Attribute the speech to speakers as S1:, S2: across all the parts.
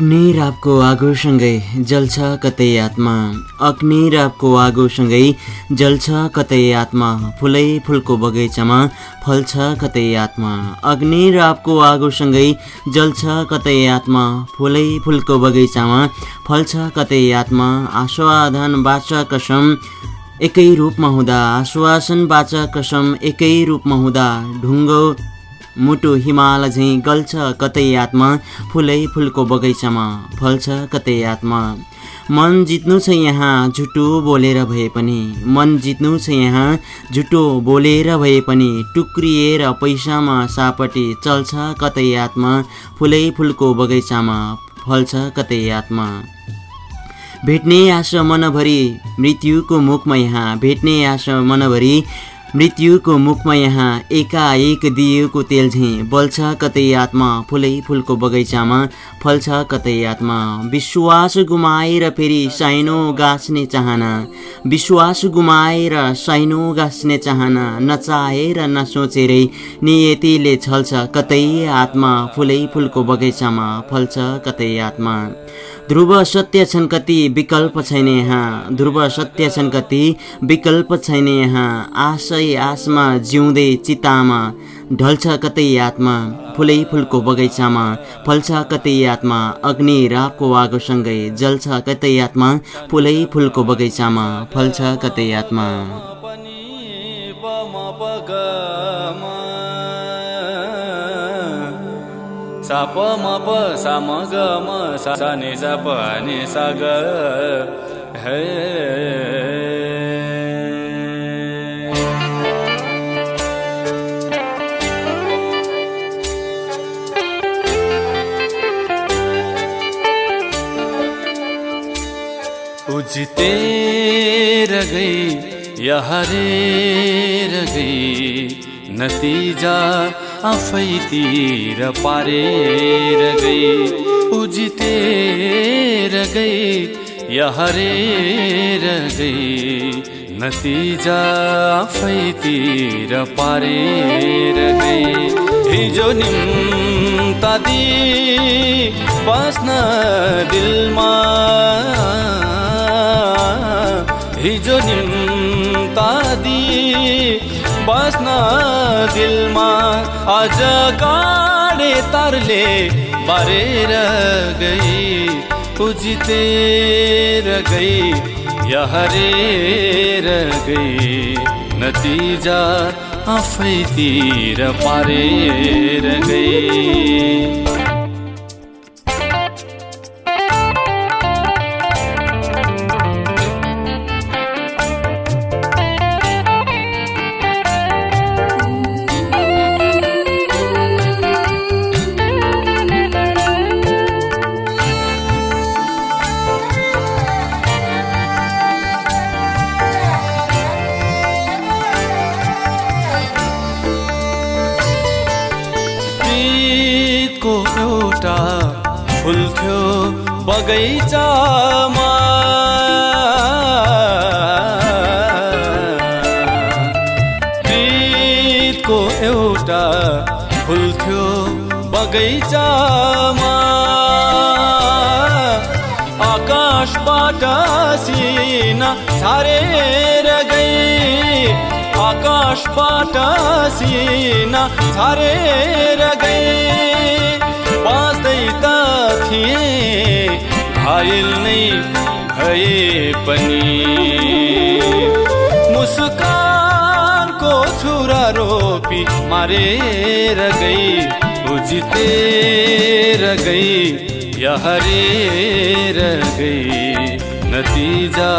S1: अग्निरापको आगोसँगै जल्छ कतै आत्मा। अग्निरापको आगोसँगै जल्छ कतै आत्मा। फुलै फुलको बगैँचामा फल्छ कतै आत्मा। अग्निरापको आगोसँगै जल्छ कतै आत्मा। फुलै फुलको बगैँचामा फल्छ कतै आत्मा। आस्वादन बाचा कसम एकै रूपमा हुँदा। आश्वासन बाचा कसम एकै रूपमा हुँदा। ढुङ्गो मुटु हिमाल झैँ गल्छ कतै आत्मा फुलै फुलको बगैँचामा फल्छ कतै आत्मा। मन जित्नु छ यहाँ झुटो बोलेर भए पनि। मन जित्नु छ यहाँ झुटो बोलेर भए पनि। टुक्रिएर पैसामा सापट्टि चल्छ कतै आत्मा फुलै फुलको बगैँचामा फल्छ कतै आत्मा। भेट्ने आशा मनभरि मृत्युको मुखमा यहाँ। भेट्ने आशा मनभरि मृत्युको मुखमा यहाँ एकाएक दिएको तेल झैँ। बल्छ कतै आत्मा फुलै फुलको बगैँचामा। फल्छ कतै आत्मा। विश्वास गुमाएर फेरि साइनो गाँच्ने चाहना। विश्वास गुमाएर साइनो गाँच्ने चाहना। नचाहेर नसोचेरै नियतिले छल्छ कतै आत्मा फुलै फुलको बगैँचामा। फल्छ कतै आत्मा। ध्रुव सत्य छन् कति विकल्प छैन यहाँ। ध्रुव सत्य छन् कति विकल्प छैन यहाँ। आशै आसमा जिउँदै चितामा। ढल्छ कतै आत्मा फुलै फुलको बगैँचामा। फल्छ कतै आत्मा अग्नि रापको आगोसँगै। जल्छ कतै आत्मा फुलै फुलको बगैँचामा। फल्छ कतै आत्मा।
S2: सा प म प सा ग म सा नि सा प नि सा ग हे उजतेर गई या हरेर गई नतिजा आफैतिर पारेर गई उजितेर गई या हरेर गई। नतिजा आफैतिर पारेर गई। हिजो निम्तादी बस्न दिलमा। हिजो निम्तादी बस्न दिलमा अझ गाडे तरले बारेर गई। उजितेर गई या हरेर गई। नतिजा आफैतिर पारेर गई। प्रीतको एउटा फुल थियो बगैँचामा। आकाशबाट सिना छारेर गई। आकाशबाट सिना छारेर गए बाँच्दै त थिए घायल नै भए पनि। मुस्कानको छुरा रोपी मारेर गई उजितेर गई या हरेर गई। नतिजा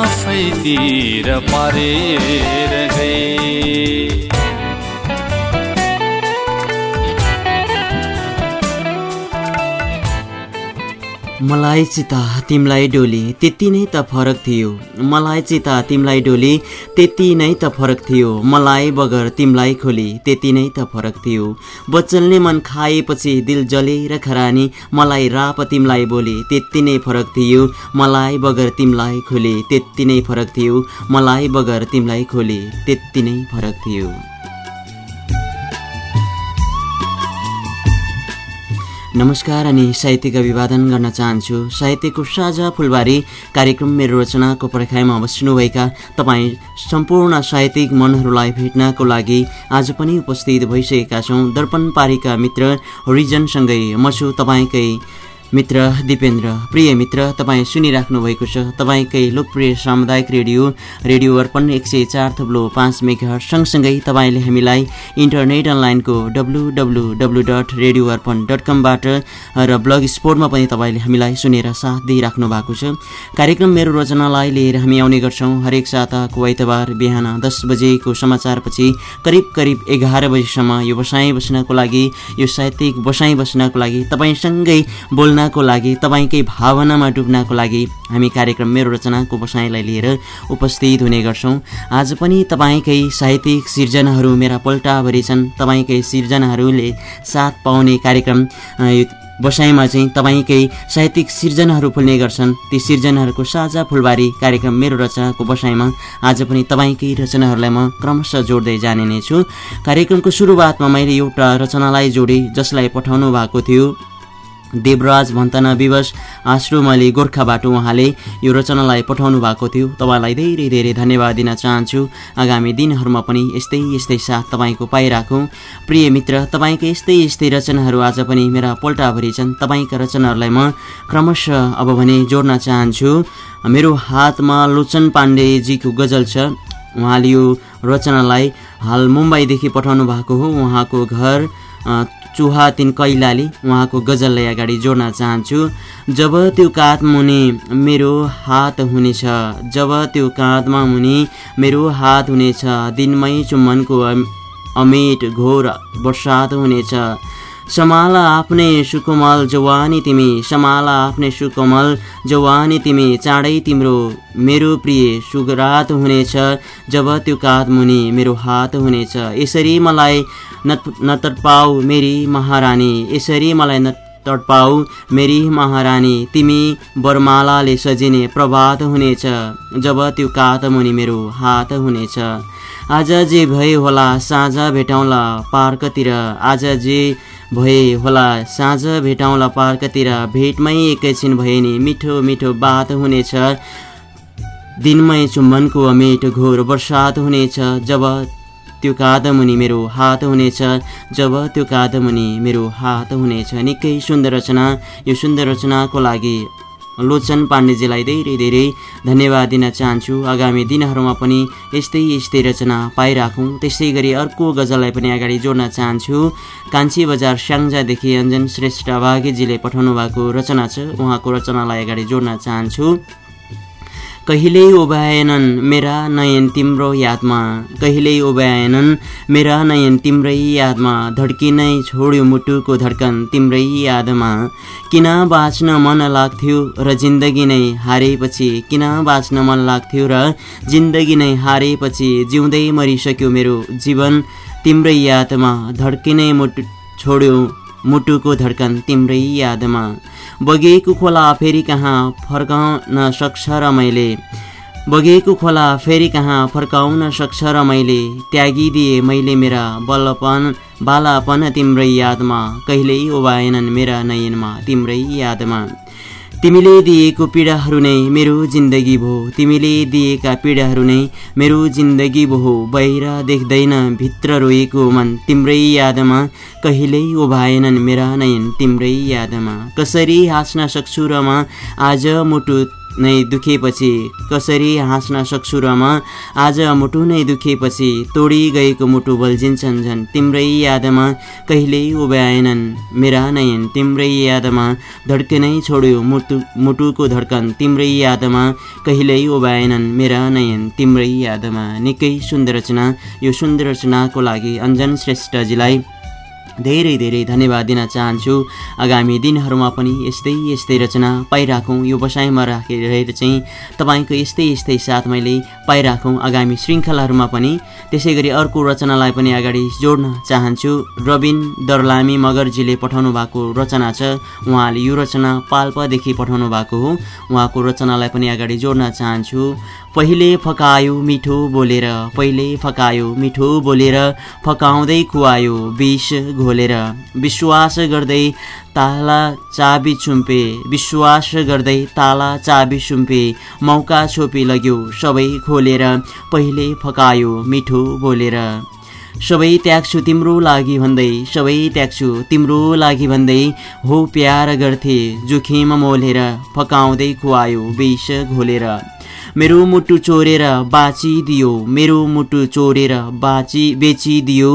S2: आफैतिर पारेर गई।
S1: मलाई चिता तिमीलाई डोली त्यति नै त फरक थियो। मलाई चिता तिमीलाई डोली त्यति नै त फरक थियो। मलाई बगर तिमीलाई खोली त्यति नै त फरक थियो। बचल्ने मन खाएपछि दिल जलेर खरानी मलाई राप तिमीलाई बोली त्यति नै फरक थियो। मलाई बगर तिमीलाई खोली त्यति नै फरक थियो। मलाई बगर तिमीलाई खोली त्यति नै फरक थियो। नमस्कार अनि साहित्यिक अभिवादन गर्न चाहन्छु। साहित्यको साझा फुलबारी कार्यक्रम मेरो रचनाको पर्खाइमा बस्नुभएका तपाईँ सम्पूर्ण साहित्यिक मनहरूलाई भेट्नको लागि आज पनि उपस्थित भइसकेका छौँ। दर्पण पारीका मित्र रिजनसँगै म छु तपाईँकै मित्र दिपेन्द्र प्रिय मित्र तपाईँ सुनिराख्नु भएको छ तपाईँकै लोकप्रिय सामुदायिक रेडियो रेडियो अर्पण एक सय चार थप्लो पाँच मेघर सँगसँगै तपाईँले हामीलाई इन्टरनेट अनलाइनको W W W dot radio Arpan dot कमबाट र ब्लग स्पोर्टमा पनि तपाईँले हामीलाई सुनेर साथ दिइराख्नु भएको छ। कार्यक्रम मेरो रचनालाई लिएर हामी आउने गर्छौँ हरेक साताको आइतबार बिहान दस बजेको समाचारपछि करिब करिब एघार बजीसम्म यो बसाइ बस्नको लागि यो साहित्यिक बसाइ बस्नको लागि तपाईँसँगै बोल्न बोल्नको लागि तपाईँकै भावनामा डुब्नको लागि हामी कार्यक्रम मेरो रचनाको बसाइलाई लिएर उपस्थित हुने गर्छौँ। आज पनि तपाईँकै साहित्यिक सिर्जनाहरू मेरा पल्टाभरि छन्। तपाईँकै सिर्जनाहरूले साथ पाउने कार्यक्रम बसाइमा चाहिँ तपाईँकै साहित्यिक सिर्जनाहरू फुल्ने गर्छन्। ती सिर्जनाहरूको साझा फुलबारी कार्यक्रम मेरो रचनाको बसाइमा आज पनि तपाईँकै रचनाहरूलाई म क्रमशः जोड्दै जाने नै छु। कार्यक्रमको सुरुवातमा मैले एउटा रचनालाई जोडेँ जसलाई पठाउनु भएको थियो। देवराज भन्तना विवश आश्रुमले गोर्खाबाट उहाँले यो रचनालाई पठाउनु भएको थियो। तपाईँलाई धेरै धेरै धन्यवाद दिन चाहन्छु। आगामी दिनहरूमा पनि यस्तै यस्तै साथ तपाईँको पाइराखौँ। प्रिय मित्र तपाईँको यस्तै यस्तै रचनाहरू आज पनि मेरा पल्टाभरि छन्। तपाईँका रचनाहरूलाई म क्रमशः अब भने जोड्न चाहन्छु। मेरो हातमा लोचन पाण्डेजीको गजल छ। उहाँले यो रचनालाई हाल मुम्बईदेखि पठाउनु भएको हो। उहाँको घर चुहा तिन कैलाली उहाँको गजललाई अगाडि जोड्न चाहन्छु। जब त्यो काँध मुनि मेरो हात हुनेछ जब त्यो काँधमा मुनि मेरो हात हुनेछ दिनमै चुम्बनको अमेट घोर बर्सात हुनेछ। समाला आफ्नै सुकोमल जवानी तिमी। समाला आफ्नै सुकोमल जवानी तिमी। चाँडै तिम्रो मेरो प्रिय सुगरात हुनेछ जब त्यो काँध मुनि मेरो हात हुनेछ। यसरी मलाई न तडपाऊ मेरी महारानी। यसरी मलाई न तडपाऊ मेरी महारानी। तिमी बरमालाले सजिने प्रभात हुनेछ जब त्यो कात मुनि मेरो हात हुनेछ। आज जे भए होला साँझ भेटाउँला पार्कतिर। आज जे भए होला। साँझ भेटाउँला पार्कतिर भेटमै एकैछिन भए नि मिठो मिठो बात हुनेछ। दिनमै चुम्बनको अमेट घोर बर्सात हुनेछ। जब त्यो कादमुनि मेरो हात हुनेछ। जब त्यो कादमुनि मेरो हात हुनेछ। निकै सुन्दर रचना। यो सुन्दर रचनाको लागि लोचन पाण्डेजीलाई धेरै धेरै धन्यवाद दिन चाहन्छु। आगामी दिनहरूमा पनि यस्तै यस्तै रचना पाइराखौँ। त्यस्तै गरी अर्को गजललाई पनि अगाडि जोड्न चाहन्छु। कान्छी बजार स्याङ्जादेखि अञ्जन श्रेष्ठ बाघेजीले पठाउनु भएको रचना छ। उहाँको रचनालाई अगाडि जोड्न चाहन्छु। कहिल्यै उभ्याएनन् मेरा नयन तिम्रो यादमा। कहिल्यै उभ्याएनन् मेरा नयन तिम्रै यादमा। धड्किनै छोड्यो मुटुको धड्कन तिम्रै यादमा। किन बाँच्न मन लाग्थ्यो र जिन्दगी नै हारेपछि? किन बाँच्न मन लाग्थ्यो र जिन्दगी नै हारेपछि? जिउँदै मरिसक्यो मेरो जीवन तिम्रै यादमा। धड्किनै मुटु छोड्यो मुटुको धड्कन तिम्रै यादमा। बगेको खोला फेरि कहाँ फर्काउन सक्छ र मैले? बगेको खोला फेरि कहाँ फर्काउन सक्छ र मैले? त्यागिदिए मैले मेरा बलपन बालापन तिम्रै यादमा। कहिल्यै उभाएनन् मेरा नयनमा तिम्रै यादमा। तिमीले दिएको पीडाहरू नै मेरो जिन्दगी भो। तिमीले दिएका पीडाहरू नै मेरो जिन्दगी भो। बाहिर देख्दैन भित्र रोएको मन तिम्रै यादमा। कहिल्यै उभाएनन् मेरा नयन तिम्रै यादमा। कसरी हाँस्न सक्छु र म आज मुटु नै दुखेपछि कसरी हाँस्न सक्छु र म आज मुटु नै दुखेपछि तोडी गएको मुटु बल्झिन्छन् झन् तिम्रै यादमा कहिल्यै उभ्याएनन्। मेरा नयन तिम्रै यादमा धड्कनै छोड्यो मुटु मुटुको धड्कन। तिम्रै यादमा कहिल्यै उभ्याएनन्। मेरा नयन तिम्रै यादमा निकै सुन्दर रचना। यो सुन्दर रचनाको लागि अञ्जन श्रेष्ठजीलाई धेरै धेरै धन्यवाद दिन चाहन्छु। आगामी दिनहरूमा पनि यस्तै यस्तै रचना पाइराखौँ। यो बसाइमा राखेर चाहिँ तपाईँको यस्तै यस्तै साथ मैले पाइराखौँ आगामी श्रृङ्खलाहरूमा पनि। त्यसै गरी अर्को रचनालाई पनि अगाडि जोड्न चाहन्छु। रबिन दर्लामी मगरजीले पठाउनु भएको रचना छ। उहाँले यो रचना पाल्पादेखि पठाउनु भएको हो। उहाँको रचनालाई पनि अगाडि जोड्न चाहन्छु। पहिले फकायो मिठो बोलेर पहिले फकायो मिठो बोलेर फकाउँदै खुवायो विष घोलेर। विश्वास गर्दै ताला चाबी चुम्पे विश्वास गर्दै ताला चाबी सुम्पे मौका छोपी लग्यो सबै खोलेर पहिले फकायो मिठो बोलेर। सबै त्याग्छु तिम्रो लागि भन्दै सबै त्याग्छु तिम्रो लागि भन्दै हो प्यार गर्थे जोखिम मोलेर फकाउँदै खुवायो विष घोलेर। मेरो मुटु चोरेर बाँचिदियो मेरो मुटु चोरेर बाँची बेचिदियो।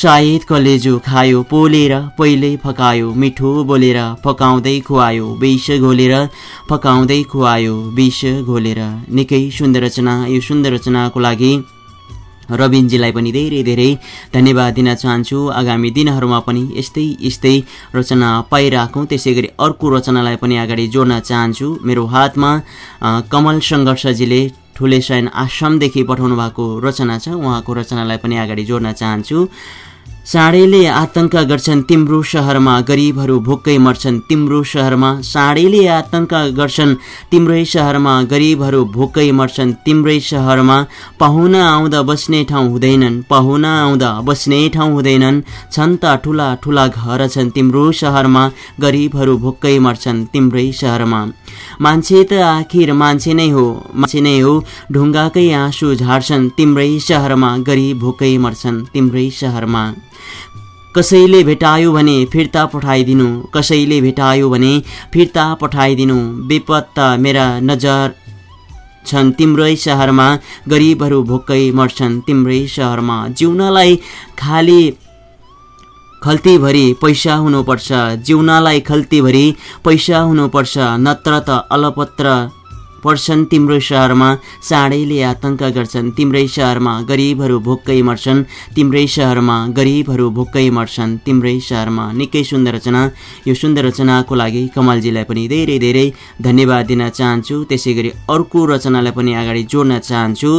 S1: सायद कलेजो खायो पोलेर पहिले फकायो मिठो बोलेर फकाउँदै खुवायो विष घोलेर फकाउँदै खुवायो विष घोलेर। निकै सुन्दर रचना यो सुन्दर रचनाको लागि रविनजीलाई पनि धेरै धेरै धन्यवाद दिन चाहन्छु। आगामी दिनहरूमा पनि यस्तै यस्तै रचना पाइराखौँ। त्यसै गरी अर्को रचनालाई पनि अगाडि जोड्न चाहन्छु। मेरो हातमा कमल सङ्घर्षजीले ठुले सैन आश्रमदेखि पठाउनु भएको रचना छ। उहाँको रचनालाई पनि अगाडि जोड्न चाहन्छु। साँडेले आतङ्क गर्छन् तिम्रो सहरमा गरिबहरू भोकै मर्छन् तिम्रो सहरमा साँडेले आतङ्क गर्छन् तिम्रै सहरमा गरिबहरू भोकै मर्छन् तिम्रै सहरमा पाहुना आउँदा बस्ने ठाउँ हुँदैनन् पाहुना आउँदा बस्ने ठाउँ हुँदैनन्। छन् त ठुला ठुला घर छन् तिम्रो सहरमा गरिबहरू भोकै मर्छन् तिम्रै सहरमा मान्छे त आखिर मान्छे नै हो मान्छे नै हो। ढुङ्गाकै आँसु झार्छन् तिम्रै सहरमा गरिब भोकै मर्छन् तिम्रै सहरमा कसैले भेटायो भने फिर्ता पठाइदिनु कसैले भेटायो भने फिर्ता पठाइदिनु। बेपत्ता मेरा नजर छन्। तिम्रै सहरमा गरिबहरू भोकै मर्छन्। तिम्रै सहरमा जिउनलाई खाली खल्तीभरि पैसा हुनुपर्छ। जिउनलाई खल्तीभरि पैसा हुनुपर्छ। नत्र त अलपत्र पर्छन् तिम्रो सहरमा चाँडैले आतङ्क गर्छन्। तिम्रै सहरमा गरिबहरू भोक्कै मर्छन्। तिम्रै सहरमा गरिबहरू भोक्कै मर्छन्। तिम्रै सहरमा निकै सुन्दर रचना। यो सुन्दर रचनाको लागि कमलजीलाई पनि धेरै धेरै धन्यवाद दिन चाहन्छु। त्यसै गरी अर्को रचनालाई पनि अगाडि जोड्न चाहन्छु।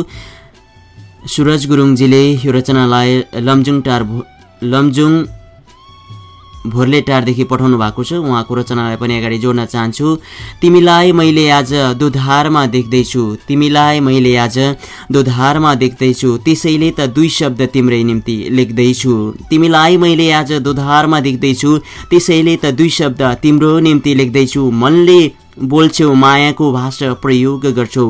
S1: सुरज गुरुङजीले यो रचनालाई लमजुङ टार लमजुङ भोर्लेटारदेखि पठाउनु भएको छ। उहाँको रचनालाई पनि अगाडि जोड्न चाहन्छु। तिमीलाई मैले आज दुधारमा देख्दैछु। तिमीलाई मैले आज दुधारमा देख्दैछु। त्यसैले त दुई शब्द तिम्रै निम्ति लेख्दैछु। तिमीलाई मैले आज दुधारमा देख्दैछु। त्यसैले त दुई शब्द तिम्रो निम्ति लेख्दैछु। मनले बोल्छौ मायाको भाषा प्रयोग गर्छौ।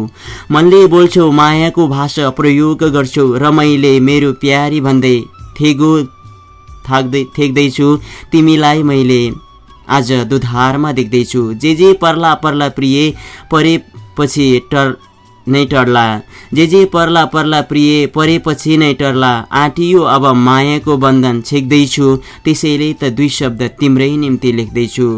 S1: मनले बोल्छौ मायाको भाषा प्रयोग गर्छौ। र मैले मेरो प्यारी भन्दै थेगो थाक्दै थेक्दैछु तिमीलाई मैले आज दुधारमा देख्दैछु। जे जे पर्ला पर्ला प्रिय परेपछि टर नै टर्ला। जे जे पर्ला पर्ला प्रिय परेपछि नै टर्ला। आँटियो अब मायाको बन्धन छेक्दैछु। त्यसैले त दुई शब्द तिम्रै निम्ति लेख्दैछु।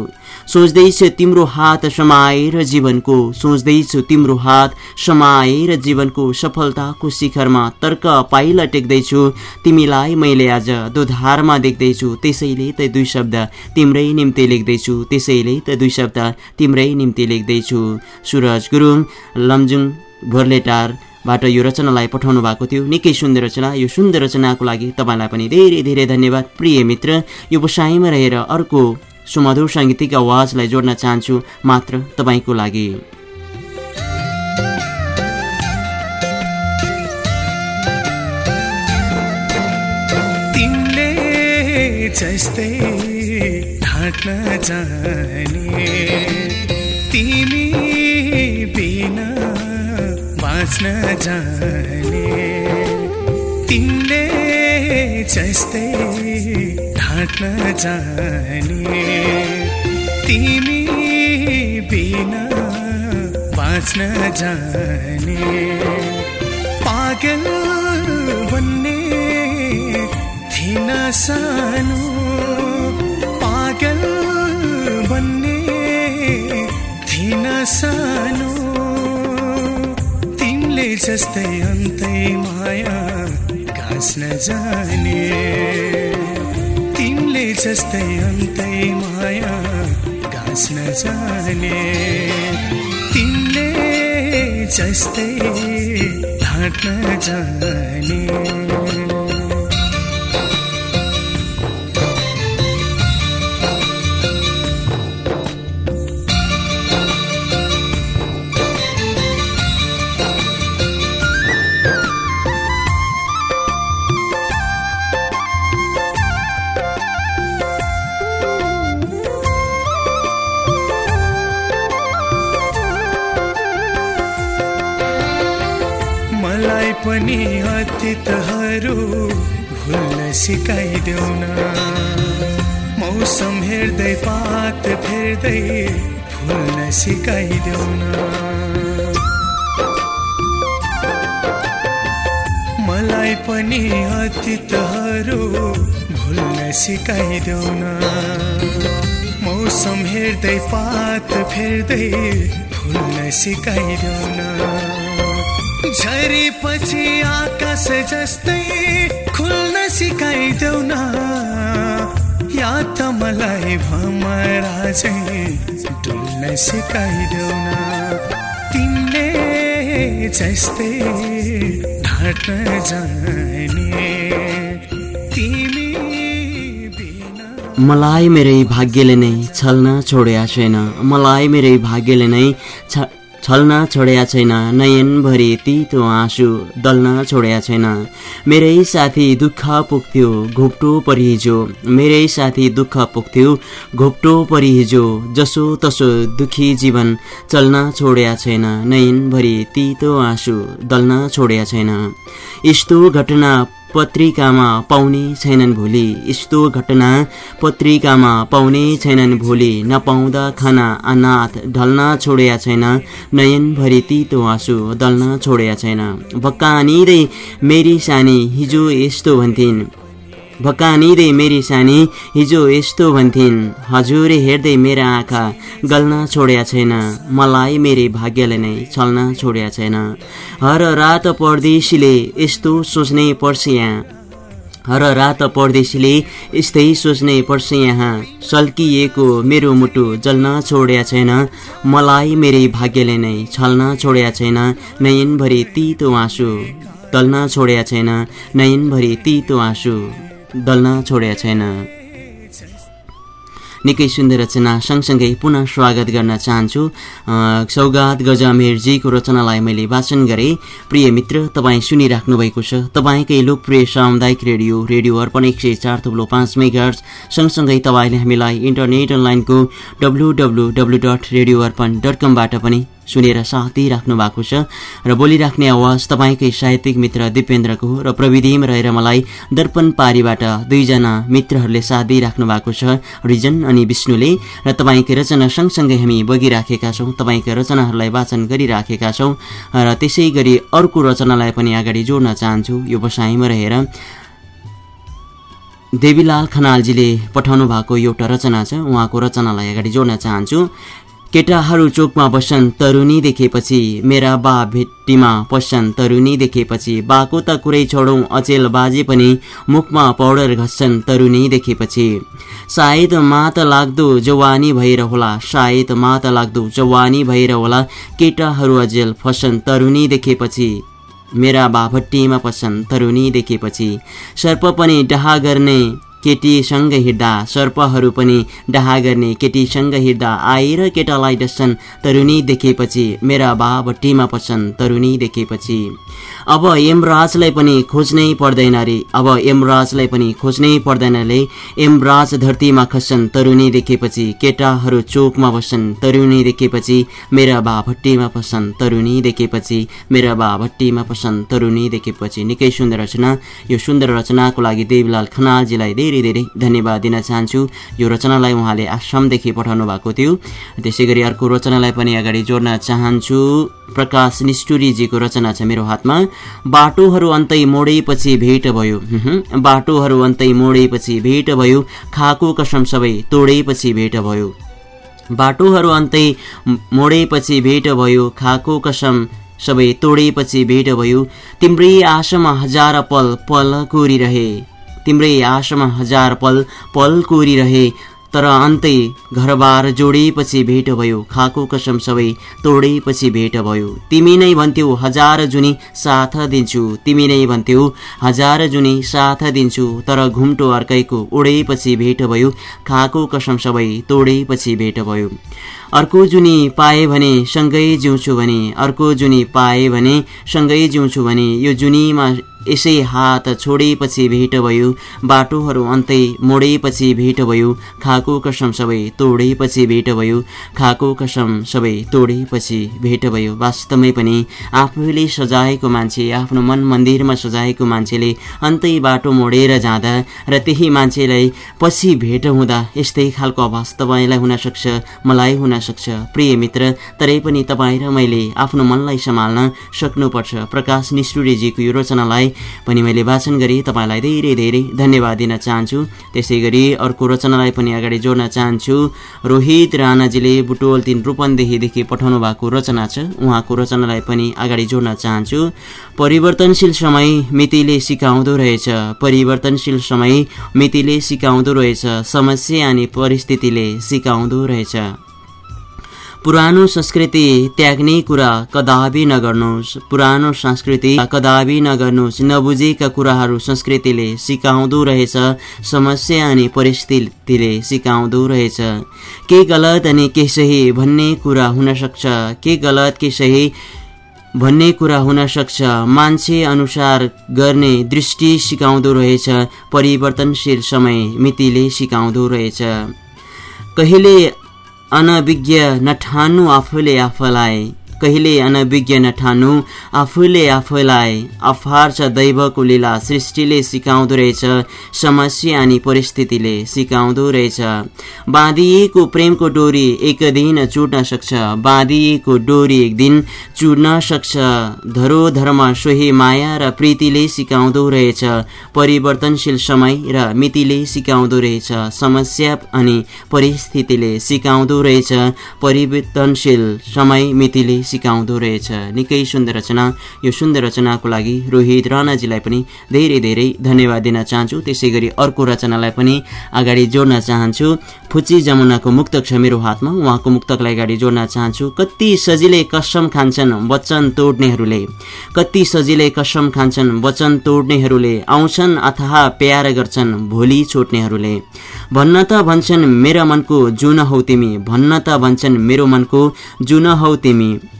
S1: सोच्दैछु तिम्रो हात समाएर जीवनको। सोच्दैछु तिम्रो हात समाएर जीवनको सफलताको शिखरमा तर्क पाइला टेक्दैछु। तिमीलाई मैले आज दुधारमा देख्दैछु। त्यसैले त दुई शब्द तिम्रै निम्ति लेख्दैछु। त्यसैले त दुई शब्द तिम्रै निम्ति लेख्दैछु। सुरज गुरुङ लमजुङ भोर्लेटारबाट यो रचनालाई पठाउनु भएको थियो। निकै सुन्दर रचना। यो सुन्दर रचनाको लागि तपाईँलाई पनि धेरै धेरै धन्यवाद। प्रिय मित्र यो बसाइमा रहेर अर्को सुमधुर साङ्गीतिक आवाजलाई जोड्न चाहन्छु मात्र तपाईँको लागि।
S3: तिमी बिना बाँच्न जाने पागल बन्ने थिन सानो पागल बन्ने थिन सानो तिमीले जस्तै अन्तै माया घाँस्न जाने तिमीले जस्तै अन्तै माया घाँस्न जाने। तिमीले जस्तै ढाँट्न जाने। अतीतहरू भुल्न सिकाइदेऊ न मौसम हेर्दै पात फेर्दै भुल्न सिकाइदेऊ न मलाई पनि अतीतहरू भुल्न सिकाइदेऊ न मौसम हेर्दै पात फेर्दै भुल्न सिकाइदेऊ न झरीपछि आकाश जस्तै खुल्न सिकाइदेऊ न। या त मलाई भमरा चाहिँ डुल्न सिकाइदेऊ न। तिमीले जस्तै ढाट्न जाने। तिमी
S1: मलाई मेरै भाग्यले नै छल्न छोड्या छैन। मलाई मेरै भाग्यले नै छ छल्न छोड्या छैन। नयनभरि तितो आँसु दल्न छोड्या छैन। मेरै साथी दुःख पुग्थ्यो घोप्टो परिहिजो। मेरै साथी दुःख पुग्थ्यो घोप्टो परिहिजो। जसो तसो दुखी जीवन चल्न छोड्या छैन। नयनभरि तितो आँसु दल्न छोड्या छैन। यस्तो घटना पत्रिकामा पाउने छैनन् भोलि। यस्तो घटना पत्रिकामा पाउने छैनन् भोलि। नपाउँदा खाना अनाथ ढल्न छोड्या छैन। नयनभरि तितो आँसु दल्न छोड्या छैन। भक्कानिँदै मेरी सानी हिजो यस्तो भन्थिन्। भक्कानिँदै मेरी सानी हिजो यस्तो भन्थिन्। हजुर हेर्दै मेरा आँखा गल्न छोड्या छैन। मलाई मेरै भाग्यले नै छल्न छोड्या छैन। हर रात परदेशीले यस्तो सोच्नै पर्छ यहाँ। हर रात परदेशीले यस्तै सोच्नै पर्छ यहाँ। सल्किएको मेरो मुटु जल्न छोड्या छैन। मलाई मेरै भाग्यले नै छल्न छोड्या छैन। नयनभरि तितो आँसु दल्न छोड्या छैन। नयनभरि तितो आँसु दल्न छोड्या छैन। निकै सुन्दर रचना सँगसँगै पुनः स्वागत गर्न चाहन्छु। सौगात गजामेरजीको रचनालाई मैले वाचन गरेँ। प्रिय मित्र तपाईँ सुनिराख्नु भएको छ। तपाईँकै लोकप्रिय सामुदायिक रेडियो रेडियो अर्पण एक सय चार थुप्लो पाँच मेगा सँगसँगै तपाईँले हामीलाई इन्टरनेट अनलाइनको W W W dot radio Arpan dot कमबाट पनि सुनेर साथ दिइराख्नु भएको छ। र बोलिराख्ने आवाज तपाईँकै साहित्यिक मित्र दिपेन्द्रको हो र प्रविधिमा रहेर मलाई दर्पण पारीबाट दुईजना मित्रहरूले साथ दिइराख्नु भएको छ रिजन अनि विष्णुले। र तपाईँकै रचना सँगसँगै हामी बगिराखेका छौँ तपाईँका रचनाहरूलाई वाचन गरिराखेका छौँ। र त्यसै गरी अर्को रचनालाई पनि अगाडि जोड्न चाहन्छु यो बसाइमा रहेर। देवीलाल खनालजीले पठाउनु भएको एउटा रचना छ उहाँको रचनालाई अगाडि जोड्न चाहन्छु। केटाहरू चोकमा बस्छन् तरुनी देखेपछि मेरा बा भेट्टीमा पस्छन् तरुनी देखेपछि बाको त कुरै छोडौँ अचेल बाजे पनि मुखमा पाउडर घस्छन् तरुनी देखेपछि। सायद मात लाग्दो जवानी भएर होला सायद मात लाग्दो जवानी भएर होला केटाहरू अचेल फस्छन् तरुनी देखेपछि मेरा बा भट्टीमा पस्छन् तरुनी देखेपछि। सर्प पनि डहा गर्ने केटीसँग हिँड्दा सर्पहरू पनि डाहा गर्ने केटीसँग हिँड्दा आएर केटालाई डस्छन् तरुनी देखेपछि मेरा बा भट्टीमा पस्छन् तरुनी देखेपछि। अब यमराजलाई पनि खोज्नै पर्दैन रे। अब यमराजलाई पनि खोज्नै पर्दैनले यमराज धरतीमा खस्छन् तरुनी देखेपछि केटाहरू चोकमा बस्छन्। तरुनी देखेपछि मेरा बा भट्टीमा पस्छन् तरुनी देखेपछि मेरा बा भट्टीमा पस्छन् तरुनी देखेपछि निकै सुन्दर रचना। यो सुन्दर रचनाको लागि देवीलाल खनालजीलाई धेरै धेरै धन्यवाद दिन चाहन्छु। यो रचनालाई उहाँले आसामदेखि पठाउनु भएको थियो। त्यसै गरी अर्को रचनालाई पनि अगाडि जोड्न चाहन्छु। प्रकाश निष्ठुरीजीको रचना छ मेरो हातमा। बाटोहरू अन्तै मोडेपछि भेट भयो। बाटोहरू अन्तै मोडेपछि भेट भयो। खाएको कसम सबै तोडेपछि भेट भयो। बाटोहरू अन्तै मोडेपछि भेट भयो। खाएको कसम सबै तोडेपछि भेट भयो। तिम्रै आशामा हजार पल पल कोरिरहे। तिम्रै आशामा हजार पल पल कोरिरहे। तर अन्तै घरबार जोडेपछि भेट भयो। खाएको कसम सबै तोडेपछि भेट भयो। तिमी नै भन्थ्यौ हजार जुनी साथ दिन्छु। तिमी नै भन्थ्यौ हजार जुनी साथ दिन्छु। तर घुम्टो अर्कैको उडेपछि भेट भयो। खाएको कसम सबै तोडेपछि भेट भयो। अर्को जुनी पाए भने सँगै जिउँछु भने अर्को जुनी पाए भने सँगै जिउँछु भने यो जुनीमा यसै हात छोडेपछि भेट भयो बाटोहरू अन्तै मोडेपछि भेट भयो खाएको कसम सबै तोडेपछि भेट भयो खाएको कसम सबै तोडेपछि भेट भयो। वास्तवमै पनि आफूले सजाएको मान्छे आफ्नो मन मन्दिरमा सजाएको मान्छेले अन्तै बाटो मोडेर जाँदा र त्यही मान्छेलाई पछि भेट हुँदा यस्तै खालको अवस्था तपाईँलाई हुनसक्छ मलाई हुनसक्छ। प्रिय मित्र तरै पनि तपाईँ र मैले आफ्नो मनलाई सम्हाल्न सक्नुपर्छ। प्रकाश निष्ठुरीजीको यो रचनालाई पनि मैले वाचन गरेँ तपाईँलाई धेरै धेरै धन्यवाद दिन चाहन्छु। त्यसै गरी अर्को रचनालाई पनि अगाडि जोड्न चाहन्छु। रोहित राणाजीले बुटोल तिन रूपन्देहीदेखि पठाउनु भएको रचना छ। उहाँको रचनालाई पनि अगाडि जोड्न चाहन्छु। परिवर्तनशील समय मितिले सिकाउँदो रहेछ। परिवर्तनशील समय मितिले सिकाउँदो रहेछ। समस्या अनि परिस्थितिले सिकाउँदो रहेछ। पुरानो संस्कृति त्याग्ने कुरा कदापि नगर्नुहोस्। पुरानो संस्कृति कदापि नगर्नुहोस्। नबुझेका कुराहरू संस्कृतिले सिकाउँदो रहेछ समस्या अनि परिस्थितिले सिकाउँदो रहेछ। के गलत अनि के सही भन्ने कुरा हुनसक्छ के गलत के सही भन्ने कुरा हुन सक्छ। मान्छे अनुसार गर्ने दृष्टि सिकाउँदो रहेछ। परिवर्तनशील समय मितिले सिकाउँदो रहेछ। कहिले अनविज्ञ नठानु आफूले आफूलाई। कहिले अनविज्ञ नठानु आफूले आफूलाई अफार छ दैवको लीला सृष्टिले सिकाउँदो रहेछ समस्या अनि परिस्थितिले सिकाउँदो रहेछ। बाँधिएको प्रेमको डोरी एक दिन चुट्न सक्छ बाँधिएको डोरी एक दिन चुड्न सक्छ। धरोधर्म सोही माया र प्रीतिले सिकाउँदो रहेछ परिवर्तनशील समय र मितिले सिकाउँदो रहेछ समस्या अनि परिस्थितिले सिकाउँदो रहेछ परिवर्तनशील समय मितिले सिकाउँदो रहेछ। निकै सुन्दर रचना। यो सुन्दर रचनाको लागि रोहित राणाजीलाई पनि धेरै धेरै धन्यवाद दिन चाहन्छु। त्यसै गरी अर्को रचनालाई पनि अगाडि जोड्न चाहन्छु। फुची जमुनाको मुक्तक छ मेरो हातमा। उहाँको मुक्तकलाई अगाडि जोड्न चाहन्छु। कति सजिलै कसम खान्छन् वचन तोड्नेहरूले। कति सजिलै कसम खान्छन् वचन तोड्नेहरूले। आउँछन् अथवा प्यार गर्छन् भोलि छोड्नेहरूले। भन्न त भन्छन् मेरो मनको जुन हौ तिमी। भन्न त भन्छन् मेरो मनको जुन हौ तिमी।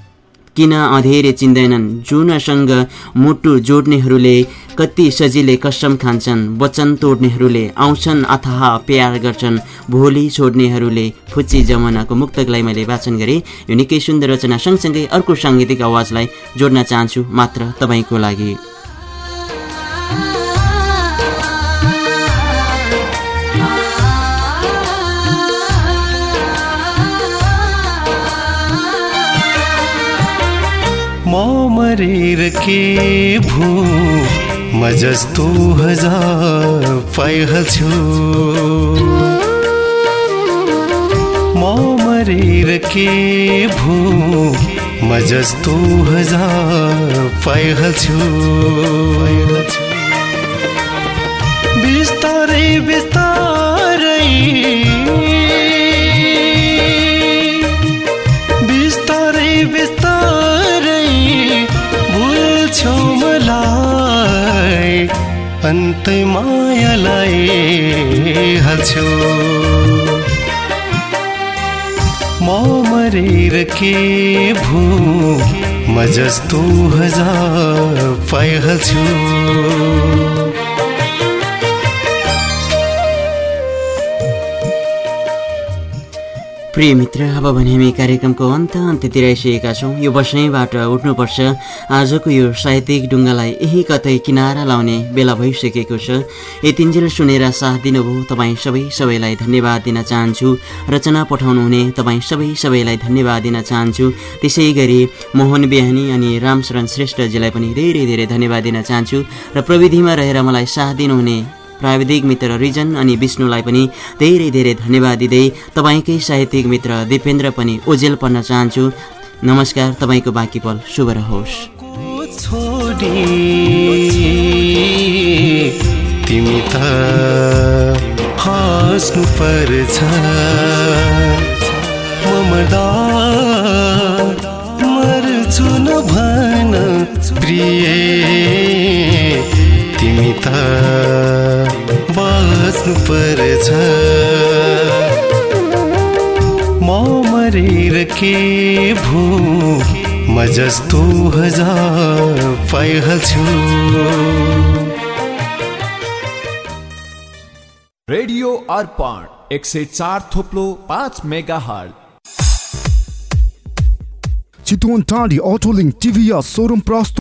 S1: किन अधेरे चिन्दैनन्? जुनसँग मुटु जोड्नेहरूले कति सजिलै कसम खान्छन्? वचन तोड्नेहरूले आउँछन् अथवा प्यार गर्छन्? भोलि छोड्नेहरूले फुच्ची जमानाको मुक्तकलाई मैले वाचन गरेँ। यो निकै सुन्दर रचना। सँगसँगै अर्को साङ्गीतिक आवाजलाई जोड्न चाहन्छु मात्र तपाईँको लागि।
S4: म मरेर के भू म जस्तो हजार पाइहाल्छु म मरेर के भू म जस्तो हजार पाइहाल्छु बिस्तारै बिस्तारै अन्तै मायालाई हाल्छौ म मरेर के भू? म जस्तो हजार पाइहाल्छु।
S1: प्रिय मित्र अब भने हामी कार्यक्रमको अन्त अन्त्यतिर आइसकेका छौँ। यो बसाइँबाट उठ्नुपर्छ। आजको यो साहित्यिक ढुङ्गालाई यही कतै किनारा लाउने बेला भइसकेको छ। यतिन्जेल सुनेर साथ दिनुभयो। तपाईँ सबै सबैलाई धन्यवाद दिन चाहन्छु। रचना पठाउनुहुने तपाईँ सबै सबैलाई धन्यवाद दिन चाहन्छु। त्यसै गरी मोहन बिहानी अनि रामशरण श्रेष्ठजीलाई पनि धेरै धेरै धन्यवाद दिन चाहन्छु। र प्रविधिमा रहेर मलाई साथ दिनुहुने प्राविधिक मित्र रिजन अनि विष्णुलाई पनि धेरै धेरै धन्यवाद दिँदै तपाईँकै साहित्यिक मित्र दिपेन्द्र पनि ओजेल पर्न चाहन्छु। नमस्कार तपाईँको बाँकी पल शुभ रहोस्।
S4: तिमी भन प्रिय। तिमी त बाँच्नु पर्छ। म मरेर के भू म जस्तो हजार पाइहाल्छु।
S5: रेडियो अर्पण एक सय चार थोप्लो पाँच मेगा हल
S6: चितवन टाढी अटोलिङ टिभीएस सोरुम प्रस्तुत